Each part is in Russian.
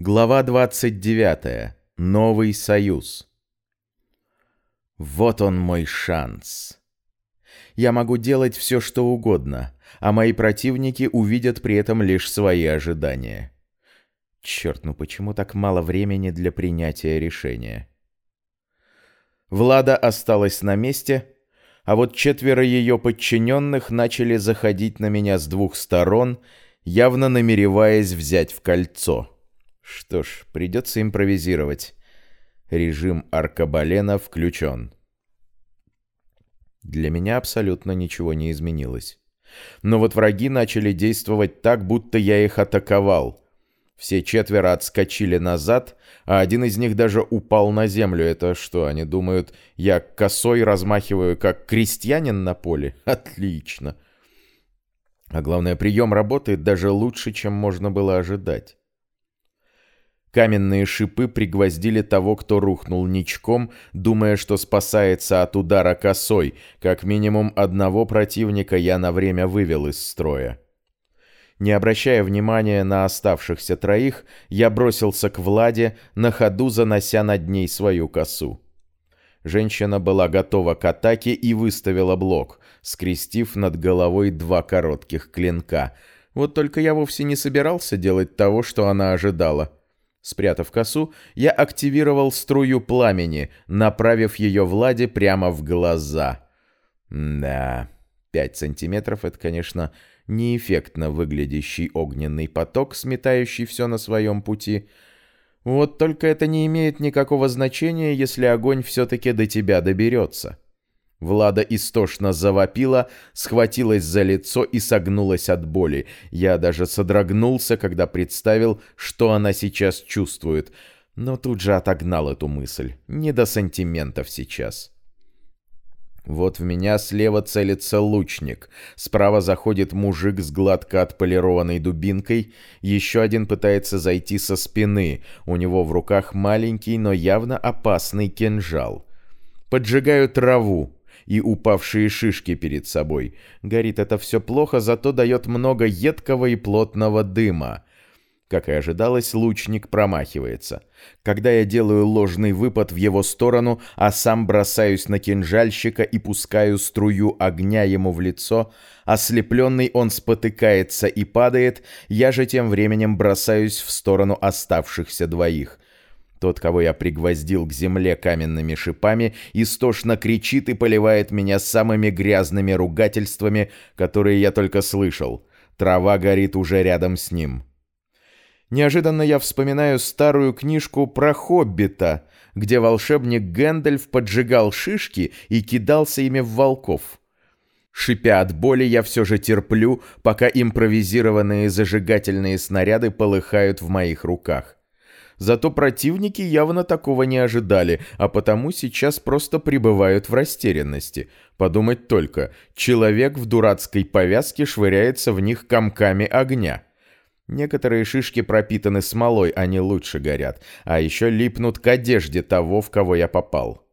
Глава 29. Новый союз. Вот он мой шанс. Я могу делать все, что угодно, а мои противники увидят при этом лишь свои ожидания. Черт, ну почему так мало времени для принятия решения? Влада осталась на месте, а вот четверо ее подчиненных начали заходить на меня с двух сторон, явно намереваясь взять в кольцо. Что ж, придется импровизировать. Режим аркабалена включен. Для меня абсолютно ничего не изменилось. Но вот враги начали действовать так, будто я их атаковал. Все четверо отскочили назад, а один из них даже упал на землю. Это что, они думают, я косой размахиваю, как крестьянин на поле? Отлично. А главное, прием работает даже лучше, чем можно было ожидать. Каменные шипы пригвоздили того, кто рухнул ничком, думая, что спасается от удара косой. Как минимум одного противника я на время вывел из строя. Не обращая внимания на оставшихся троих, я бросился к Владе, на ходу занося над ней свою косу. Женщина была готова к атаке и выставила блок, скрестив над головой два коротких клинка. Вот только я вовсе не собирался делать того, что она ожидала — Спрятав косу, я активировал струю пламени, направив ее Владе прямо в глаза. Да, пять сантиметров — это, конечно, неэффектно выглядящий огненный поток, сметающий все на своем пути. Вот только это не имеет никакого значения, если огонь все-таки до тебя доберется. Влада истошно завопила, схватилась за лицо и согнулась от боли. Я даже содрогнулся, когда представил, что она сейчас чувствует, но тут же отогнал эту мысль. Не до сантиментов сейчас. Вот в меня слева целится лучник. Справа заходит мужик с гладко отполированной дубинкой. Еще один пытается зайти со спины. У него в руках маленький, но явно опасный кинжал. Поджигаю траву, и упавшие шишки перед собой. Горит это все плохо, зато дает много едкого и плотного дыма. Как и ожидалось, лучник промахивается. Когда я делаю ложный выпад в его сторону, а сам бросаюсь на кинжальщика и пускаю струю огня ему в лицо, ослепленный он спотыкается и падает, я же тем временем бросаюсь в сторону оставшихся двоих. Тот, кого я пригвоздил к земле каменными шипами, истошно кричит и поливает меня самыми грязными ругательствами, которые я только слышал. Трава горит уже рядом с ним. Неожиданно я вспоминаю старую книжку про Хоббита, где волшебник Гэндальф поджигал шишки и кидался ими в волков. Шипя от боли, я все же терплю, пока импровизированные зажигательные снаряды полыхают в моих руках. Зато противники явно такого не ожидали, а потому сейчас просто пребывают в растерянности. Подумать только, человек в дурацкой повязке швыряется в них комками огня. Некоторые шишки пропитаны смолой, они лучше горят, а еще липнут к одежде того, в кого я попал.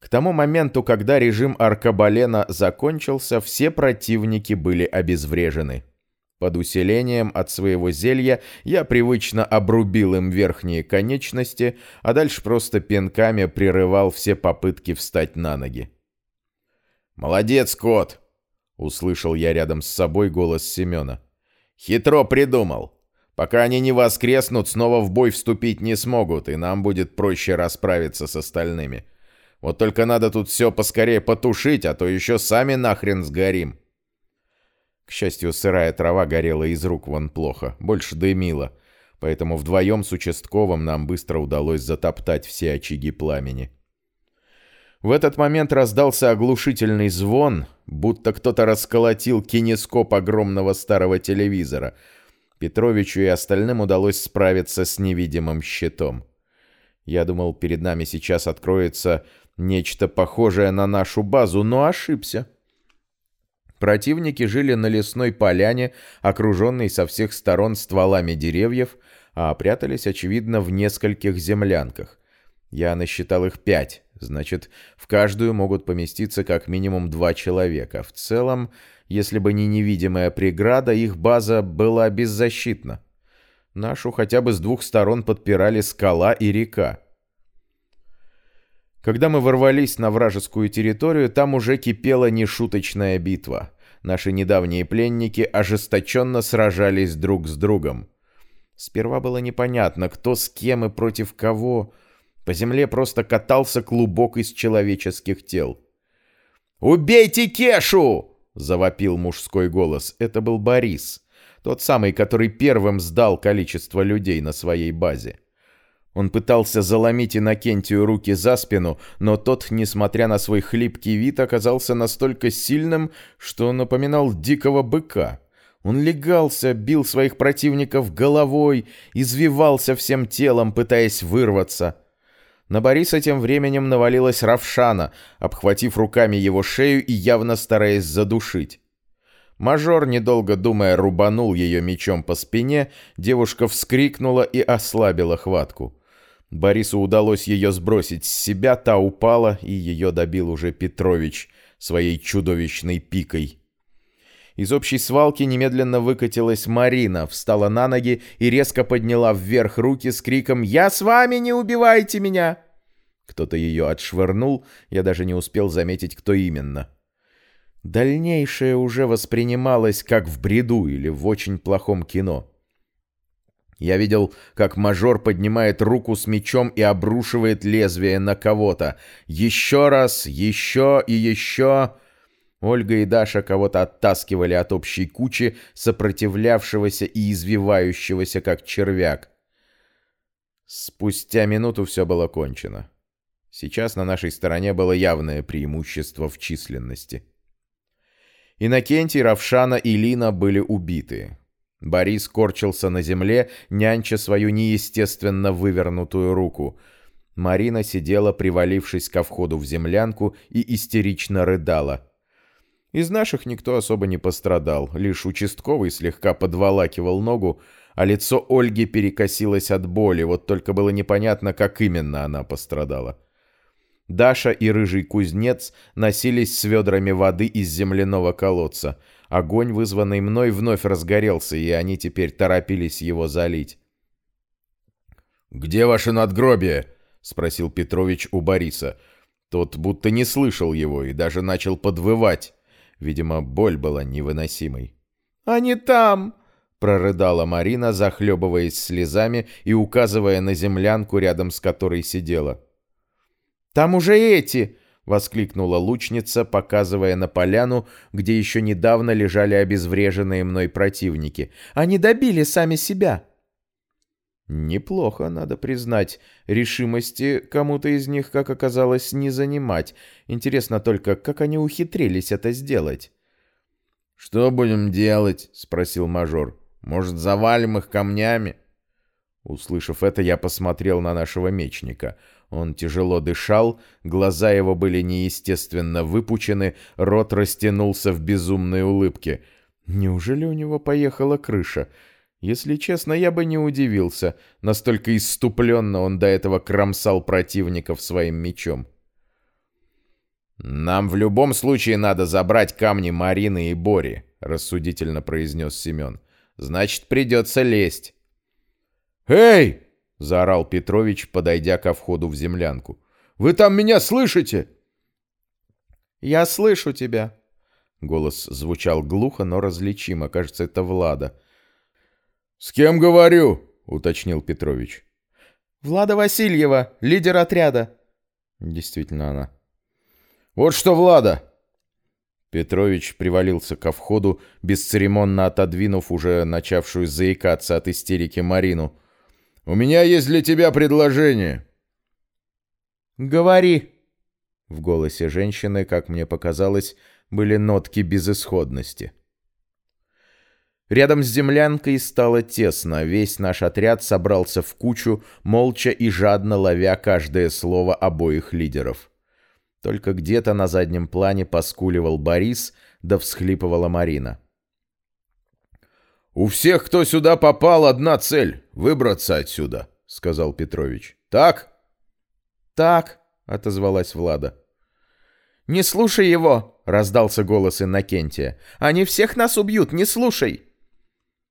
К тому моменту, когда режим Аркабалена закончился, все противники были обезврежены. Под усилением от своего зелья я привычно обрубил им верхние конечности, а дальше просто пинками прерывал все попытки встать на ноги. «Молодец, кот!» — услышал я рядом с собой голос Семена. «Хитро придумал. Пока они не воскреснут, снова в бой вступить не смогут, и нам будет проще расправиться с остальными. Вот только надо тут все поскорее потушить, а то еще сами нахрен сгорим». К счастью, сырая трава горела из рук вон плохо, больше дымила, поэтому вдвоем с участковым нам быстро удалось затоптать все очаги пламени. В этот момент раздался оглушительный звон, будто кто-то расколотил кинескоп огромного старого телевизора. Петровичу и остальным удалось справиться с невидимым щитом. Я думал, перед нами сейчас откроется нечто похожее на нашу базу, но ошибся. Противники жили на лесной поляне, окруженной со всех сторон стволами деревьев, а прятались, очевидно, в нескольких землянках. Я насчитал их пять, значит, в каждую могут поместиться как минимум два человека. В целом, если бы не невидимая преграда, их база была беззащитна. Нашу хотя бы с двух сторон подпирали скала и река. Когда мы ворвались на вражескую территорию, там уже кипела нешуточная битва. Наши недавние пленники ожесточенно сражались друг с другом. Сперва было непонятно, кто с кем и против кого. По земле просто катался клубок из человеческих тел. «Убейте Кешу!» — завопил мужской голос. Это был Борис, тот самый, который первым сдал количество людей на своей базе. Он пытался заломить Иннокентию руки за спину, но тот, несмотря на свой хлипкий вид, оказался настолько сильным, что напоминал дикого быка. Он легался, бил своих противников головой, извивался всем телом, пытаясь вырваться. На Бориса тем временем навалилась Равшана, обхватив руками его шею и явно стараясь задушить. Мажор, недолго думая, рубанул ее мечом по спине, девушка вскрикнула и ослабила хватку. Борису удалось ее сбросить с себя, та упала, и ее добил уже Петрович своей чудовищной пикой. Из общей свалки немедленно выкатилась Марина, встала на ноги и резко подняла вверх руки с криком «Я с вами, не убивайте меня!» Кто-то ее отшвырнул, я даже не успел заметить, кто именно. Дальнейшее уже воспринималось как в бреду или в очень плохом кино. Я видел, как мажор поднимает руку с мечом и обрушивает лезвие на кого-то. Еще раз, еще и еще... Ольга и Даша кого-то оттаскивали от общей кучи, сопротивлявшегося и извивающегося, как червяк. Спустя минуту все было кончено. Сейчас на нашей стороне было явное преимущество в численности. Иннокентий, Равшана и Лина были убиты. Борис корчился на земле, нянча свою неестественно вывернутую руку. Марина сидела, привалившись ко входу в землянку, и истерично рыдала. Из наших никто особо не пострадал, лишь участковый слегка подволакивал ногу, а лицо Ольги перекосилось от боли, вот только было непонятно, как именно она пострадала. Даша и рыжий кузнец носились с ведрами воды из земляного колодца — Огонь, вызванный мной, вновь разгорелся, и они теперь торопились его залить. «Где ваше надгробие?» — спросил Петрович у Бориса. Тот будто не слышал его и даже начал подвывать. Видимо, боль была невыносимой. «Они там!» — прорыдала Марина, захлебываясь слезами и указывая на землянку, рядом с которой сидела. «Там уже эти!» воскликнула лучница, показывая на поляну, где еще недавно лежали обезвреженные мной противники. «Они добили сами себя!» Неплохо, надо признать. Решимости кому-то из них, как оказалось, не занимать. Интересно только, как они ухитрились это сделать. «Что будем делать?» — спросил мажор. «Может, завалим их камнями?» Услышав это, я посмотрел на нашего мечника — он тяжело дышал, глаза его были неестественно выпучены, рот растянулся в безумной улыбке. Неужели у него поехала крыша? Если честно, я бы не удивился. Настолько иступленно он до этого кромсал противников своим мечом. «Нам в любом случае надо забрать камни Марины и Бори», — рассудительно произнес Семен. «Значит, придется лезть». «Эй!» — заорал Петрович, подойдя ко входу в землянку. «Вы там меня слышите?» «Я слышу тебя». Голос звучал глухо, но различимо. Кажется, это Влада. «С кем говорю?» — уточнил Петрович. «Влада Васильева, лидер отряда». Действительно она. «Вот что, Влада!» Петрович привалился ко входу, бесцеремонно отодвинув уже начавшую заикаться от истерики Марину. У меня есть для тебя предложение». «Говори». В голосе женщины, как мне показалось, были нотки безысходности. Рядом с землянкой стало тесно, весь наш отряд собрался в кучу, молча и жадно ловя каждое слово обоих лидеров. Только где-то на заднем плане поскуливал Борис, да всхлипывала Марина. «У всех, кто сюда попал, одна цель — выбраться отсюда», — сказал Петрович. «Так?» «Так», — отозвалась Влада. «Не слушай его!» — раздался голос Иннокентия. «Они всех нас убьют, не слушай!»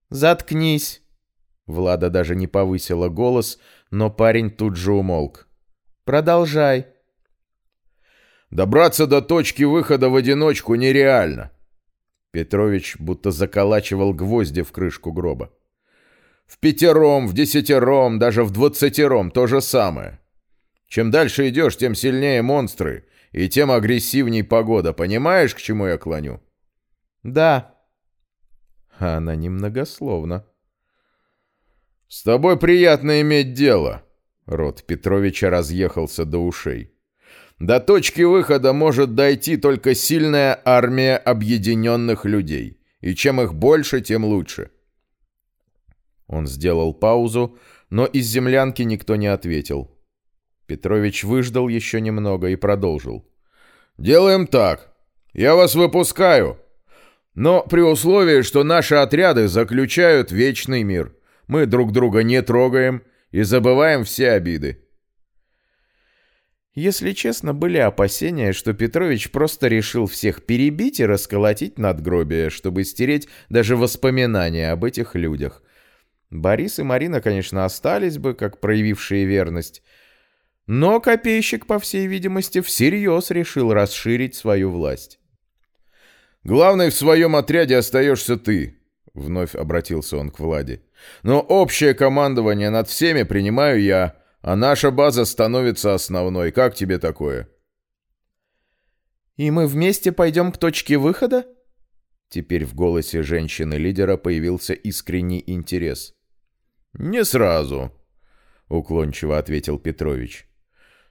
«Заткнись!» Влада даже не повысила голос, но парень тут же умолк. «Продолжай». «Добраться до точки выхода в одиночку нереально». Петрович будто заколачивал гвозди в крышку гроба. «В пятером, в десятером, даже в двадцатером то же самое. Чем дальше идешь, тем сильнее монстры, и тем агрессивней погода. Понимаешь, к чему я клоню?» «Да». А она немногословна. «С тобой приятно иметь дело», — рот Петровича разъехался до ушей. «До точки выхода может дойти только сильная армия объединенных людей, и чем их больше, тем лучше». Он сделал паузу, но из землянки никто не ответил. Петрович выждал еще немного и продолжил. «Делаем так. Я вас выпускаю. Но при условии, что наши отряды заключают вечный мир». Мы друг друга не трогаем и забываем все обиды. Если честно, были опасения, что Петрович просто решил всех перебить и расколотить надгробие, чтобы стереть даже воспоминания об этих людях. Борис и Марина, конечно, остались бы, как проявившие верность, но копейщик, по всей видимости, всерьез решил расширить свою власть. «Главный в своем отряде остаешься ты», — вновь обратился он к Владе. Но общее командование над всеми принимаю я, а наша база становится основной. Как тебе такое?» «И мы вместе пойдем к точке выхода?» Теперь в голосе женщины-лидера появился искренний интерес. «Не сразу», — уклончиво ответил Петрович.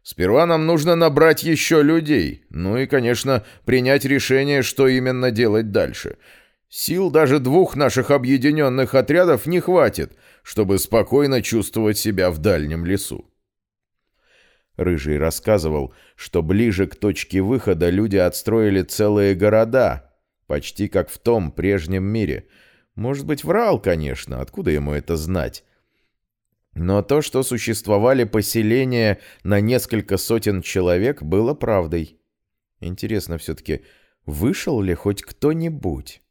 «Сперва нам нужно набрать еще людей, ну и, конечно, принять решение, что именно делать дальше. Сил даже двух наших объединенных отрядов не хватит, чтобы спокойно чувствовать себя в дальнем лесу. Рыжий рассказывал, что ближе к точке выхода люди отстроили целые города, почти как в том прежнем мире. Может быть, врал, конечно, откуда ему это знать? Но то, что существовали поселения на несколько сотен человек, было правдой. Интересно все-таки, вышел ли хоть кто-нибудь?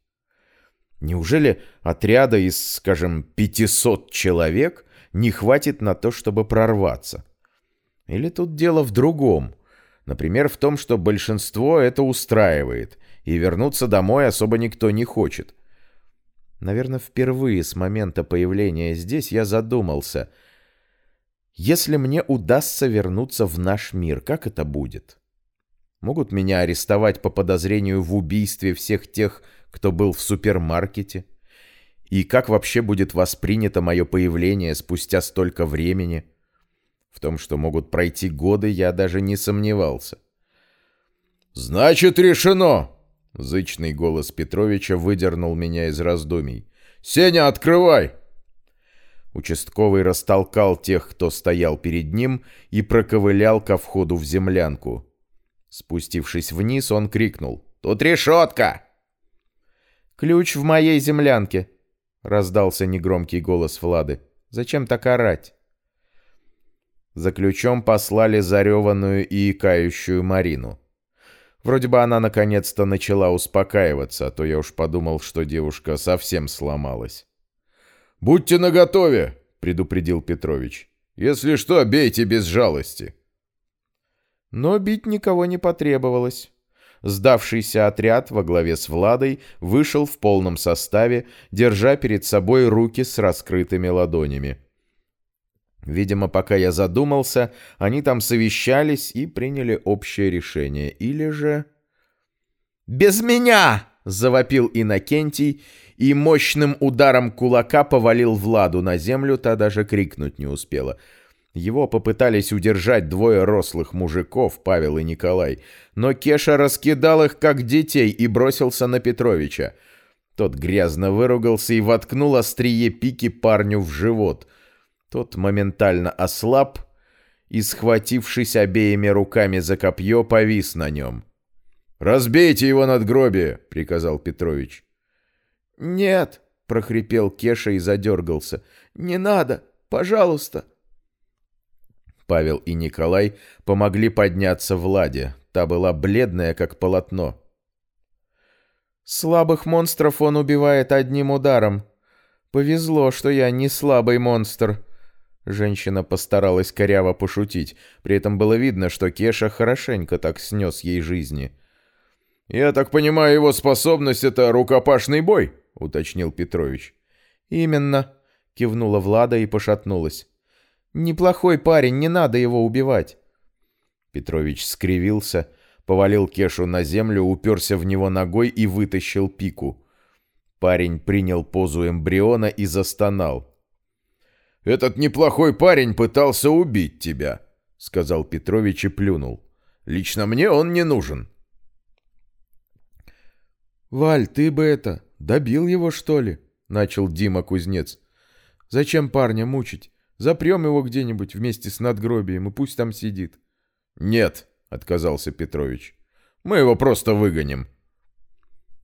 Неужели отряда из, скажем, 500 человек не хватит на то, чтобы прорваться? Или тут дело в другом? Например, в том, что большинство это устраивает, и вернуться домой особо никто не хочет. Наверное, впервые с момента появления здесь я задумался. Если мне удастся вернуться в наш мир, как это будет? Могут меня арестовать по подозрению в убийстве всех тех, кто был в супермаркете? И как вообще будет воспринято мое появление спустя столько времени? В том, что могут пройти годы, я даже не сомневался. «Значит, решено!» Зычный голос Петровича выдернул меня из раздумий. «Сеня, открывай!» Участковый растолкал тех, кто стоял перед ним, и проковылял ко входу в землянку. Спустившись вниз, он крикнул. «Тут решетка!» «Ключ в моей землянке!» — раздался негромкий голос Влады. «Зачем так орать?» За ключом послали зареванную и икающую Марину. Вроде бы она наконец-то начала успокаиваться, а то я уж подумал, что девушка совсем сломалась. «Будьте наготове!» — предупредил Петрович. «Если что, бейте без жалости!» Но бить никого не потребовалось. Сдавшийся отряд во главе с Владой вышел в полном составе, держа перед собой руки с раскрытыми ладонями. Видимо, пока я задумался, они там совещались и приняли общее решение. Или же... «Без меня!» — завопил Иннокентий и мощным ударом кулака повалил Владу на землю, та даже крикнуть не успела — его попытались удержать двое рослых мужиков, Павел и Николай, но Кеша раскидал их как детей и бросился на Петровича. Тот грязно выругался и воткнул острие пики парню в живот. Тот моментально ослаб и, схватившись обеими руками за копье, повис на нем. «Разбейте его надгробие!» — приказал Петрович. «Нет!» — прохрипел Кеша и задергался. «Не надо! Пожалуйста!» Павел и Николай помогли подняться Владе. Та была бледная, как полотно. «Слабых монстров он убивает одним ударом. «Повезло, что я не слабый монстр». Женщина постаралась коряво пошутить, при этом было видно, что Кеша хорошенько так снес ей жизни. «Я так понимаю, его способность — это рукопашный бой?» — уточнил Петрович. «Именно», — кивнула Влада и пошатнулась. «Неплохой парень, не надо его убивать». Петрович скривился, повалил Кешу на землю, уперся в него ногой и вытащил пику. Парень принял позу эмбриона и застонал. «Этот неплохой парень пытался убить тебя», — сказал Петрович и плюнул. «Лично мне он не нужен». «Валь, ты бы это, добил его, что ли?» — начал Дима Кузнец. «Зачем парня мучить? Запрем его где-нибудь вместе с надгробием, и пусть там сидит». «Нет», — отказался Петрович. «Мы его просто выгоним».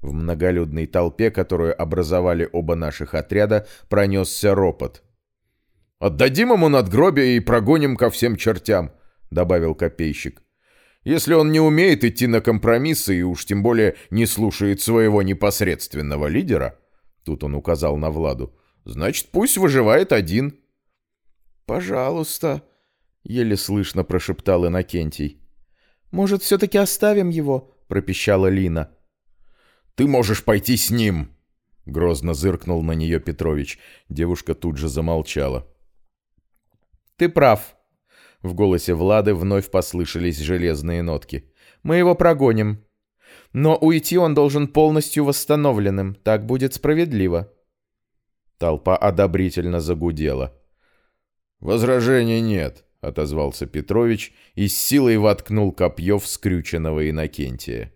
В многолюдной толпе, которую образовали оба наших отряда, пронесся ропот. «Отдадим ему надгробие и прогоним ко всем чертям», — добавил копейщик. Если он не умеет идти на компромиссы и уж тем более не слушает своего непосредственного лидера, тут он указал на Владу, значит, пусть выживает один. «Пожалуйста», — еле слышно прошептал Иннокентий. «Может, все-таки оставим его?» — пропищала Лина. «Ты можешь пойти с ним!» — грозно зыркнул на нее Петрович. Девушка тут же замолчала. «Ты прав», в голосе Влады вновь послышались железные нотки. «Мы его прогоним. Но уйти он должен полностью восстановленным. Так будет справедливо». Толпа одобрительно загудела. «Возражений нет», — отозвался Петрович и с силой воткнул копье в скрюченного Иннокентия.